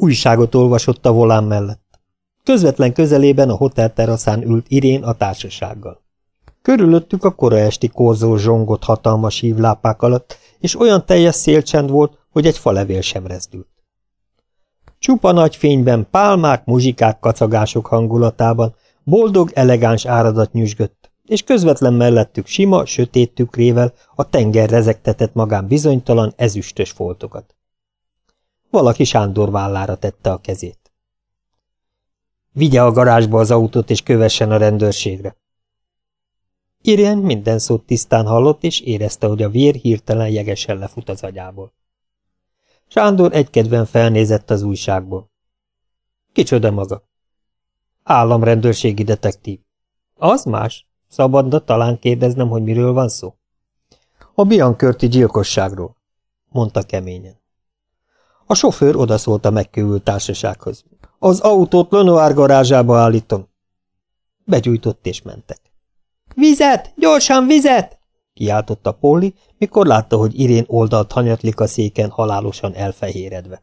Újságot olvasott a volán mellett. Közvetlen közelében a hotel teraszán ült Irén a társasággal. Körülöttük a kora esti korzó zsongott hatalmas hívlápák alatt, és olyan teljes szélcsend volt, hogy egy falevél sem rezdült. Csupa nagy fényben pálmák, muzsikák, kacagások hangulatában boldog, elegáns áradat nyüzsgött, és közvetlen mellettük sima, sötét tükrével a tenger rezegtetett magán bizonytalan, ezüstös foltokat. Valaki Sándor vállára tette a kezét. Vigye a garázsba az autót, és kövessen a rendőrségre. Irén minden szót tisztán hallott, és érezte, hogy a vér hirtelen jegesen lefut az agyából. Sándor egykedven felnézett az újságból. Kicsoda maga? Államrendőrségi detektív. Az más? Szabadna talán kérdeznem, hogy miről van szó? A Biankörti gyilkosságról, mondta keményen. A sofőr odaszólt a megkövült társasághoz. Az autót Lenoir garázsába állítom. Begyújtott és mentek. Vizet! Gyorsan vizet! kiáltotta Polly, mikor látta, hogy Irén oldalt hanyatlik a széken halálosan elfehéredve.